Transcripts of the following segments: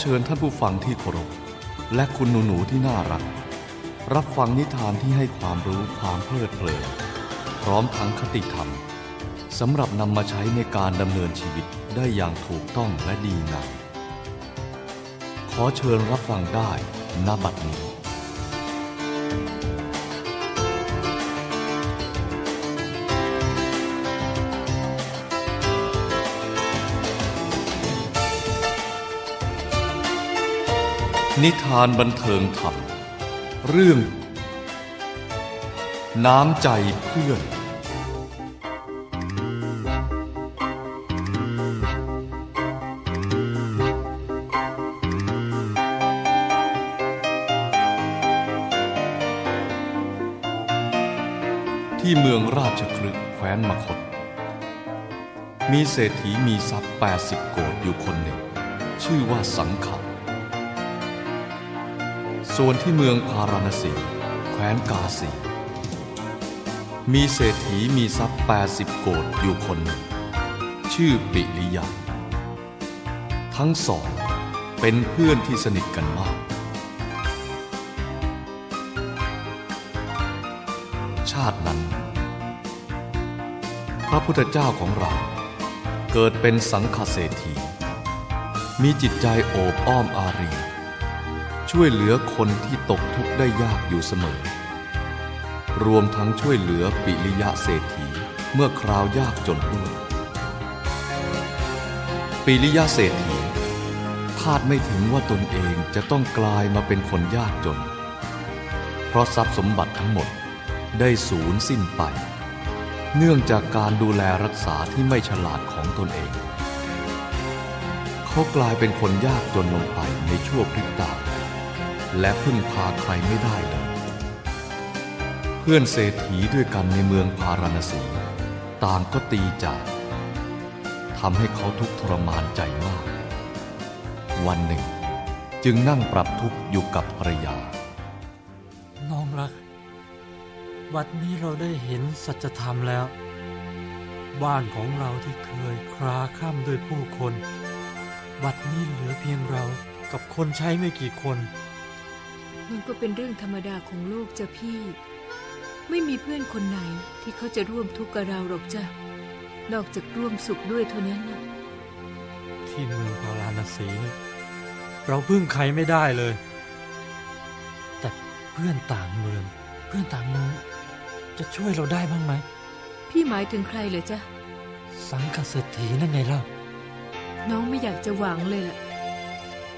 เชิญท่านผู้ฟังที่เคารพและคุณหนูๆที่น่ารัก รับฟังนิทานที่ให้ความรู้ความเพลิดเพลินพร้อมทั้งคติธรรมสำหรับนำมาใช้ในการดำเนินชีวิตได้อย่างถูกต้องและดีงามขอเชิญรับฟังได้ณบัดนี้ นิทานบันเทิงธรรม เรื่อง น้ำใจเพื่อน ที่เมืองราชครึกแคว้นมคต มีเศรษฐีมีทรัพย์ 80 โกดอยู่คนหนึ่ง ชื่อว่าสังขะ ส่วนที่เมืองพาราณสี แคว้นกาสี มีเศรษฐีมีทรัพย์ 80 โกดอยู่คนหนึ่ง ชื่อปิริยาทั้งสองเป็นเพื่อนที่สนิทกันมาก ชาตินั้น พระพุทธเจ้าของเรา เกิดเป็นสังฆเศรษฐี มีจิตใจโอบอ้อมอารี ช่วยเหลือคนที่ตกทุกข์ได้ยากอยู่เสมอ รวมทั้งช่วยเหลือปิริยะเศรษฐีเมื่อคราวยากจนด้วยปิริยะเศรษฐีคาดไม่ถึงว่าตนเองจะต้องกลายมาเป็นคนยากจน เพราะทรัพย์สมบัติทั้งหมดได้สูญสิ้นไป เนื่องจากการดูแลรักษาที่ไม่ฉลาดของตนเอง เขากลายเป็นคนยากจนลงไปในชั่วพริบตา และพึ่งพาใครไม่ได้เลย เพื่อนเศรษฐีด้วยกันในเมืองพาราณสี ต่างก็ตีจากทำให้เขาทุกทรมานใจมาก วันหนึ่ง จึงนั่งปรับทุกข์อยู่กับภรรยา น้องรัก วัดนี้เราได้เห็นสัจธรรมแล้ว บ้านของเราที่เคยคราข้ามด้วยผู้คน วัดนี้เหลือเพียงเรากับคนใช้ไม่กี่คน มันก็เป็นเรื่องธรรมดาของโลกจ้ะพี่ ไม่มีเพื่อนคนไหนที่เขาจะร่วมทุกข์กับเราหรอกจ้ะนอกจากร่วมสุขด้วยเท่านั้นนะที่เมืองพาราณสีเนี่ยเราพึ่งใครไม่ได้เลย แต่เพื่อนต่างเมือง เพื่อนต่างเมือง จะช่วยเราได้บ้างไหม พี่หมายถึงใครเหรอจ๊ะ สังฆเศรษฐีนั่นไงเล่า น้องไม่อยากจะหวังเลยล่ะ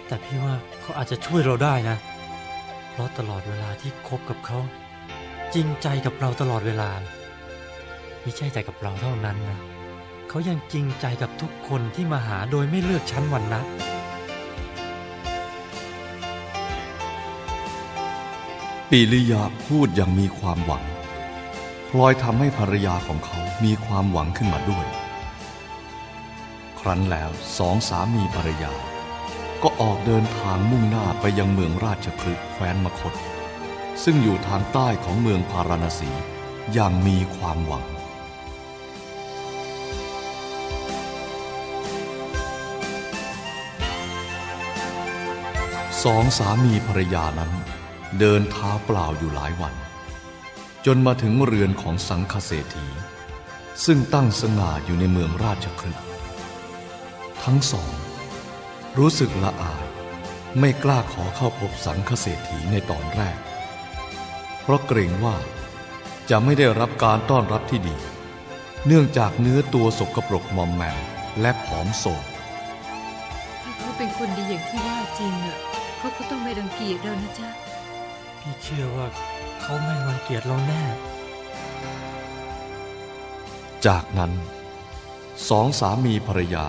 แต่พี่ว่าเขาอาจจะช่วยเราได้นะ เพราะตลอดเวลาที่คบกับเขา จริงใจกับเราตลอดเวลาไม่ใช่แต่กับเราเท่านั้นนะเขายังจริงใจกับทุกคนที่มาหาโดยไม่เลือกชั้นวรรณะปิริยาพูดอย่างมีความหวัง พลอยทำให้ภรรยาของเขามีความหวังขึ้นมาด้วย ครั้นแล้วสองสามีภรรยา ก็ออกเดินทางมุ่งหน้าไปยังเมืองราชคลึกแคว้นมคต ซึ่งอยู่ทางใต้ของเมืองพาราณสีอย่างมีความหวังสองสามีภรรยานั้น เดินเท้าเปล่าอยู่หลายวัน จนมาถึงเรือนของสังฆเศรษฐี ซึ่งตั้งสง่าอยู่ในเมืองราชคฤห์ทั้งสอง รู้สึกละอาย ไม่กล้าขอเข้าพบสังฆเศรษฐีในตอนแรก เพราะเกรงว่าจะไม่ได้รับการต้อนรับที่ดี เนื่องจากเนื้อตัวสกปรกมอมแมมและผอมโซมถ้าเขาเป็นคนดีอย่างที่ว่าจริงอะเขาก็ต้องไม่รังเกียจเรานะจ๊ะ พี่เชื่อว่าเขาไม่รังเกียจเราแน่ จากนั้นสองสามีภรรยา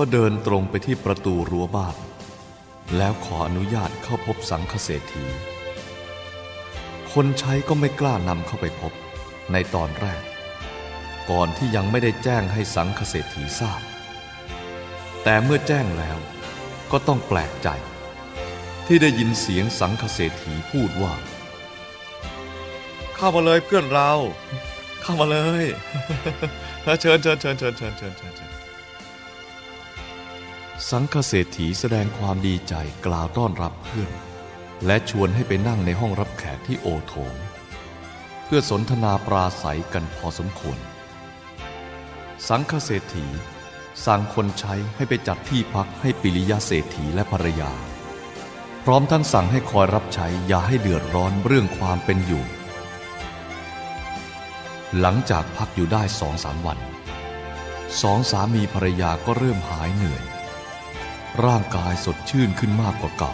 ก็เดินตรงไปที่ประตูรั้วบ้าน แล้วขออนุญาตเข้าพบสังฆเศรษฐี คนใช้ก็ไม่กล้านำเข้าไปพบในตอนแรก ก่อนที่ยังไม่ได้แจ้งให้สังฆเศรษฐีทราบ แต่เมื่อแจ้งแล้วก็ต้องแปลกใจ ที่ได้ยินเสียงสังฆเศรษฐีพูดว่า เข้ามาเลยเพื่อนเรา เข้ามาเลยเชิญเชิญเชิญเชิญเชิญเชิญเชิญ สังฆเศรษฐีแสดงความดีใจกล่าวต้อนรับเพื่อน และชวนให้ไปนั่งในห้องรับแขกที่โอโถง เพื่อสนทนาปราศัยกันพอสมควร สังฆเศรษฐีสั่งคนใช้ให้ไปจัดที่พักให้ปิริยะเศรษฐีและภรรยา พร้อมทั้งสั่งให้คอยรับใช้อย่าให้เดือดร้อนเรื่องความเป็นอยู่ หลังจากพักอยู่ได้สองสามวันสองสามีภรรยาก็เริ่มหายเหนื่อย ร่างกายสดชื่นขึ้นมากกว่าเก่า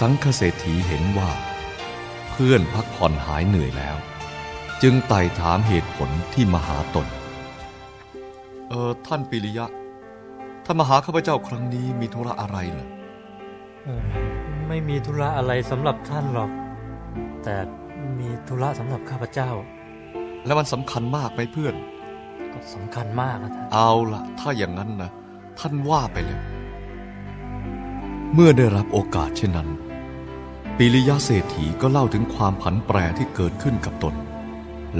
สังฆเศรษฐีเห็นว่า เพื่อนพักผ่อนหายเหนื่อยแล้ว จึงไต่ถามเหตุผลที่มาหาตน เออท่านปิริยะ ท่านมาหาข้าพเจ้าครั้งนี้มีธุระอะไรเหรอเออไม่มีธุระอะไรสำหรับท่านหรอก แต่มีธุระสำหรับข้าพเจ้า แล้วมันสำคัญมากไหมเพื่อน ก็สำคัญมากนะท่านเอาล่ะถ้าอย่างนั้นนะ ท่านว่าไปเลย เมื่อได้รับโอกาสเช่นนั้น ปิริยะเศรษฐีก็เล่าถึงความผันแปรที่เกิดขึ้นกับตน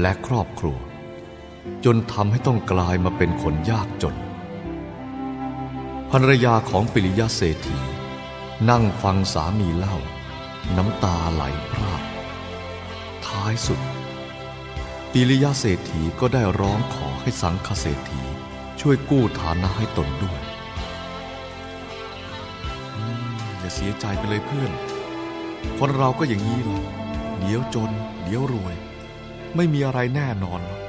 และครอบครัว จนทำให้ต้องกลายมาเป็นคนยากจนภรรยาของปิริยะเศรษฐี นั่งฟังสามีเล่า น้ำตาไหลพรากท้ายสุดปิริยะเศรษฐีก็ได้ร้องขอให้สังฆเศรษฐี ช่วยกู้ฐานะให้ตนด้วยอย่าเสียใจไปเลยเพื่อน คนเราก็อย่างนี้แหละเดี๋ยวจน เดี๋ยวรวย ไม่มีอะไรแน่นอนหรอก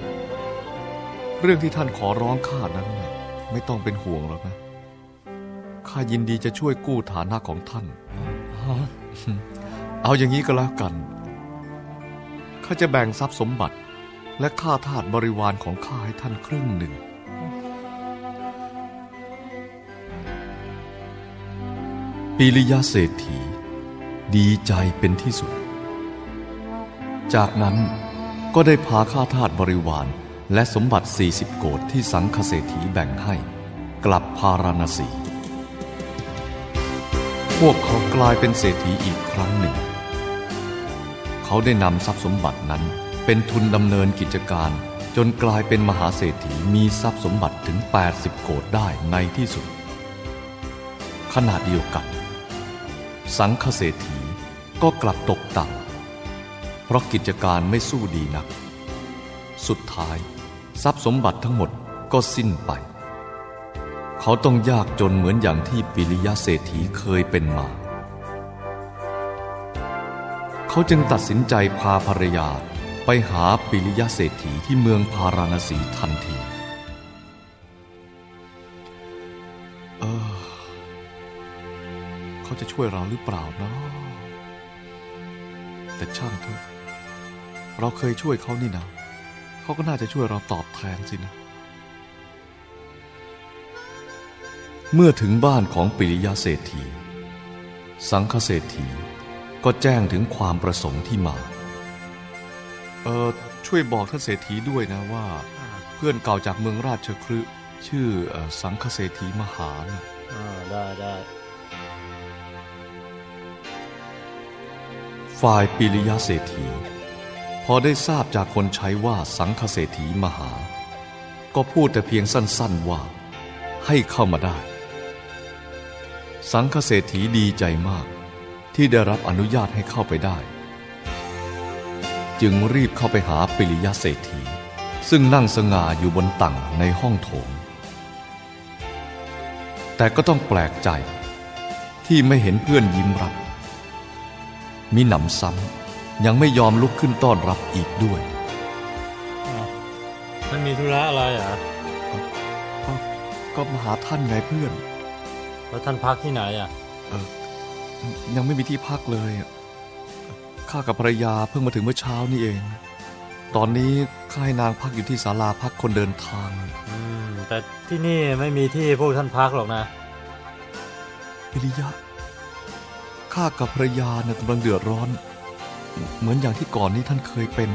เรื่องที่ท่านขอร้องข้านั้น ไม่ต้องเป็นห่วงหรอกนะข้ายินดีจะช่วยกู้ฐานะของท่านเอาอย่างนี้ก็แล้วกันข้าจะแบ่งทรัพย์สมบัติและค่าทาสบริวารของข้าให้ท่านครึ่งหนึ่ง ปิริยะเศรษฐี ดีใจเป็นที่สุด จากนั้นก็ได้พาข้าทาสบริวารและสมบัติ 40 โกดที่สังฆเศรษฐีแบ่งให้ กลับพาราณสี พวกเขากลายเป็นเศรษฐีอีกครั้งหนึ่ง เขาได้นำทรัพย์สมบัตินั้นเป็นทุนดำเนินกิจการ จนกลายเป็นมหาเศรษฐีมีทรัพย์สมบัติถึง 80 โกดได้ในที่สุดขณะเดียวกัน สังฆเศรษฐีก็กลับตกต่ำเพราะกิจการไม่สู้ดีนัก สุดท้ายทรัพย์สมบัติทั้งหมดก็สิ้นไป เขาต้องยากจนเหมือนอย่างที่ปิริยะเศรษฐีเคยเป็นมา เขาจึงตัดสินใจพาภรรยาไปหาปิริยะเศรษฐีที่เมืองพาราณสีทันที ช่วยเราหรือเปล่านะแต่ช่างเถอะเราเคยช่วยเขานี่นะเขาก็น่าจะช่วยเราตอบแทนสินะ เมื่อถึงบ้านของปิริยะเศรษฐี สังฆเศรษฐีก็แจ้งถึงความประสงค์ที่มา เออช่วยบอกท่านเศรษฐีด้วยนะว่า เพื่อนเก่าจากเมืองราชคฤห์ชื่อเออสังฆเศรษฐีมหานะอ่าได้ได้ ฝ่ายปิริยะเศรษฐี พอได้ทราบจากคนใช้ว่าสังฆเศรษฐีมหา ก็พูดแต่เพียงสั้นๆว่า ให้เข้ามาได้ สังฆเศรษฐีดีใจมาก ที่ได้รับอนุญาตให้เข้าไปได้ จึงรีบเข้าไปหาปิริยะเศรษฐี ซึ่งนั่งสง่าอยู่บนตั่งในห้องโถง แต่ก็ต้องแปลกใจที่ไม่เห็นเพื่อนยิ้มรับ มีหนำซ้ำยังไม่ยอมลุกขึ้นต้อนรับอีกด้วยมันมีธุระอะไรอะก็ก็มาหาท่านไงเพื่อน แล้วท่านพักที่ไหนอะเออยังไม่มีที่พักเลยอะข้ากับภรรยาเพิ่งมาถึงเมื่อเช้านี่เอง ตอนนี้ข้าให้นางพักอยู่ที่ศาลาพักคนเดินทางอืมแต่ที่นี่ไม่มีที่พวกท่านพักหรอกนะปิริยะ ข้ากับภรรยานะ่ะกำลังเดือดร้อน เหมือนอย่างที่ก่อนนี้ท่านเคยเป็น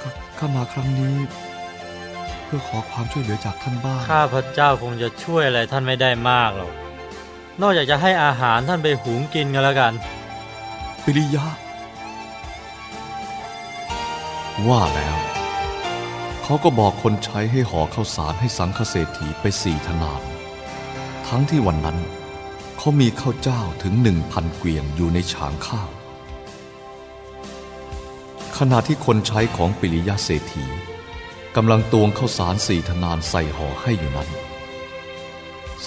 ข้าข้ามาครั้งนี้ เพื่อขอความช่วยเหลือจากท่านบ้างข้าพระเจ้าคงจะช่วยอะไรท่านไม่ได้มากหรอกนอกจากจะให้อาหารท่านไปหุงกินกันแล้วกันปิริยะ ว่าแล้ว เขาก็บอกคนใช้ให้ห่อข้าวสารให้สังฆเศรษฐีไปสี่ธนาน ทั้งที่วันนั้น เขามีข้าวเจ้าถึงหนึ่งพันเกวียนอยู่ในฉางข้าว ขณะที่คนใช้ของปิริยะเศรษฐีกำลังตวงข้าวสารสี่ธนานใส่ห่อให้อยู่นั้น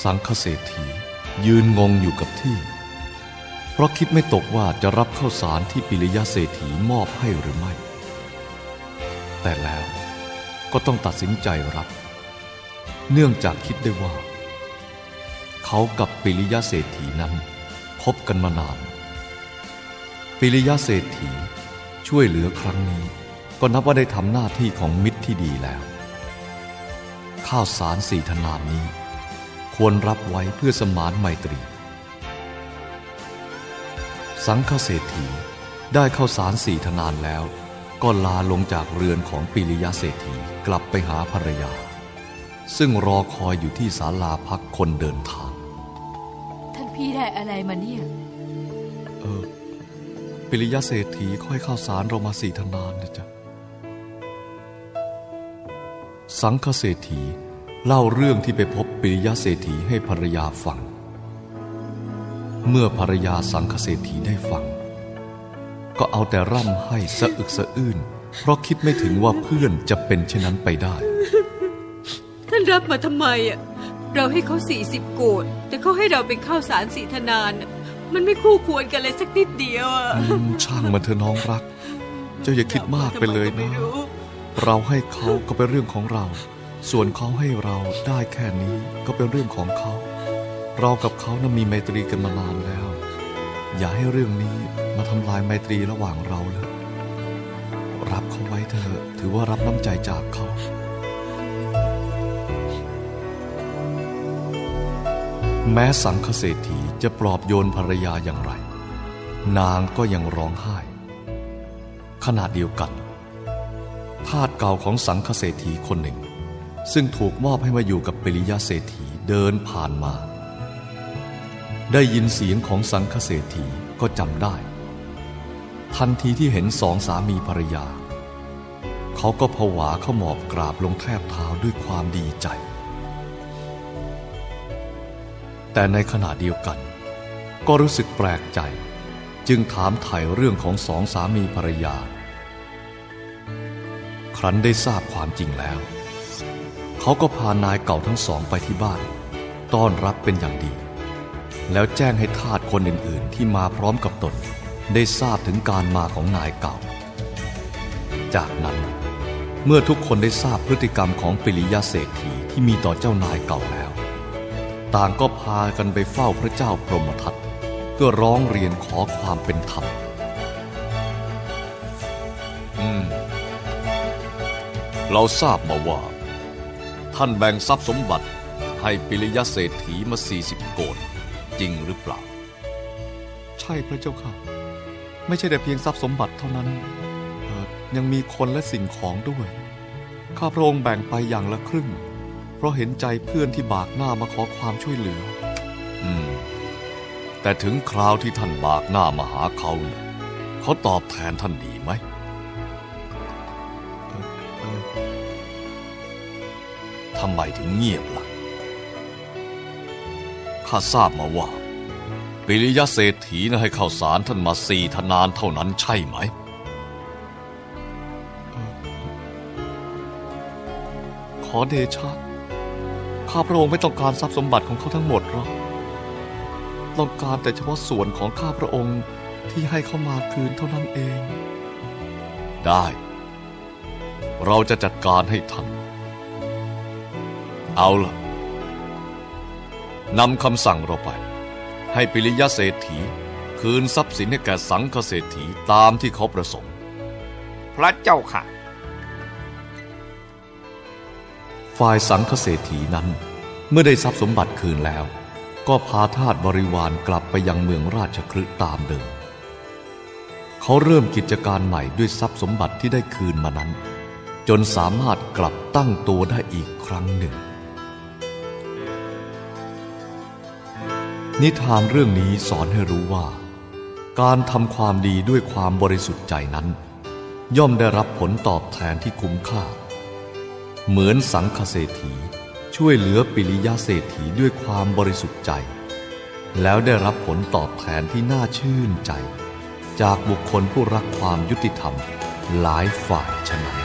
สังฆเศรษฐียืนงงอยู่กับที่ เพราะคิดไม่ตกว่าจะรับข้าวสารที่ปิริยะเศรษฐีมอบให้หรือไม่ แต่แล้วก็ต้องตัดสินใจรับ เนื่องจากคิดได้ว่า เขากับปิริยะเศรษฐีนั้น พบกันมานาน ปิริยะเศรษฐีช่วยเหลือครั้งนี้ ก็นับว่าได้ทำหน้าที่ของมิตรที่ดีแล้ว ข้าวสารสี่ธนามนี้ ควรรับไว้เพื่อสมานไมตรี สังฆเศรษฐีได้ข้าวสารสี่ธนานแล้ว ก็ลาลงจากเรือนของปิริยะเศรษฐีกลับไปหาภรรยาซึ่งรอคอยอยู่ที่ศาลาพักคนเดินทาง พี่ได้อะไรมาเนี่ย เออปิริยะเศรษฐีค่อยข้าวสารเรามาสี่ธนานนะจ๊ะ สังฆเศรษฐีเล่าเรื่องที่ไปพบปิริยะเศรษฐีให้ภรรยาฟัง เมื่อภรรยาสังฆเศรษฐีได้ฟัง ก็เอาแต่ร่ำให้สะอึกสะอื้น เพราะคิดไม่ถึงว่าเพื่อนจะเป็นเช่นนั้นไปได้ ท่านรับมาทำไมอะ เราให้เขาสี่สิบโกดแต่เขาให้เราเป็นข้าวสารสีธนานน่ะมันไม่คู่ควรกันเลยสักนิดเดียวอะช่างมันเถอะน้องรัก เจ้าอย่าคิดมากไปเลยนะ เราให้เขาก็เป็นเรื่องของเรา ส่วนเขาให้เราได้แค่นี้ก็เป็นเรื่องของเขา เรากับเขานะมีไมตรีกันมานานแล้ว อย่าให้เรื่องนี้มาทำลายไมตรีระหว่างเราเลยรับเขาไว้เถอะถือว่ารับน้ำใจจากเขา แม้สังฆเศรษฐีจะปลอบโยนภรรยาอย่างไร นางก็ยังร้องไห้ ขณะเดียวกันทาสเก่าของสังฆเศรษฐีคนหนึ่ง ซึ่งถูกมอบให้มาอยู่กับปริยะเศรษฐีเดินผ่านมา ได้ยินเสียงของสังฆเศรษฐีก็จำได้ ทันทีที่เห็นสองสามีภรรยา เขาก็ผวาเข้าหมอบกราบลงแทบเท้าด้วยความดีใจ แต่ในขณะเดียวกัน ก็รู้สึกแปลกใจ จึงถามไถ่เรื่องของสองสามีภรรยา ครั้นได้ทราบความจริงแล้ว เขาก็พานายเก่าทั้งสองไปที่บ้าน ต้อนรับเป็นอย่างดี แล้วแจ้งให้ทาสคนอื่นๆ ที่มาพร้อมกับตน ได้ทราบถึงการมาของนายเก่า จากนั้นเมื่อทุกคนได้ทราบพฤติกรรมของปิริยะเศรษฐีที่มีต่อเจ้านายเก่าแล้ว ต่างก็พากันไปเฝ้าพระเจ้าพรหมทัตเพื่อร้องเรียนขอความเป็นธรรม อืม เราทราบมาว่า ท่านแบ่งทรัพย์สมบัติให้ปิริยะเศรษฐีมาสี่สิบโกดจริงหรือเปล่า ใช่พระเจ้าค่ะ ไม่ใช่แต่เพียงทรัพย์สมบัติเท่านั้น ยังมีคนและสิ่งของด้วย ข้าพระองค์แบ่งไปอย่างละครึ่ง ราะเห็นใจเพื่อนที่บากหน้ามาขอความช่วยเหลือ อืม แต่ถึงคราวที่ท่านบากหน้ามาหาเขาเนี่ยเขาตอบแทนท่านดีไหม ทำไมถึงเงียบล่ะ ข้าทราบมาว่า ปิริยะเศรษฐีนะให้ข้าวสารท่านมาสี่ธนานเท่านั้นใช่ไหมขอเดชะ ข้าพระองค์ไม่ต้องการทรัพย์สมบัติของเขาทั้งหมดหรอก ต้องการแต่เฉพาะส่วนของข้าพระองค์ที่ให้เขามาคืนเท่านั้นเอง ได้ เราจะจัดการให้ท่าน เอาล่ะนำคำสั่งเราไป ให้ปิริยะเศรษฐี คืนทรัพย์สินให้แก่สังฆเศรษฐีตามที่เขาประสงค์ พระเจ้าค่ะ ฝ่ายสังฆเศรษฐีนั้นเมื่อได้ทรัพย์สมบัติคืนแล้ว ก็พาทาสบริวารกลับไปยังเมืองราชคฤห์ตามเดิม เขาเริ่มกิจการใหม่ด้วยทรัพย์สมบัติที่ได้คืนมานั้น จนสามารถกลับตั้งตัวได้อีกครั้งหนึ่ง นิทานเรื่องนี้สอนให้รู้ว่า การทำความดีด้วยความบริสุทธิ์ใจนั้น ย่อมได้รับผลตอบแทนที่คุ้มค่า เหมือนสังฆเศรษฐี ช่วยเหลือปิริยาเศรษฐีด้วยความบริสุทธิ์ใจ แล้วได้รับผลตอบแทนที่น่าชื่นใจ จากบุคคลผู้รักความยุติธรรมหลายฝ่ายฉะนั้น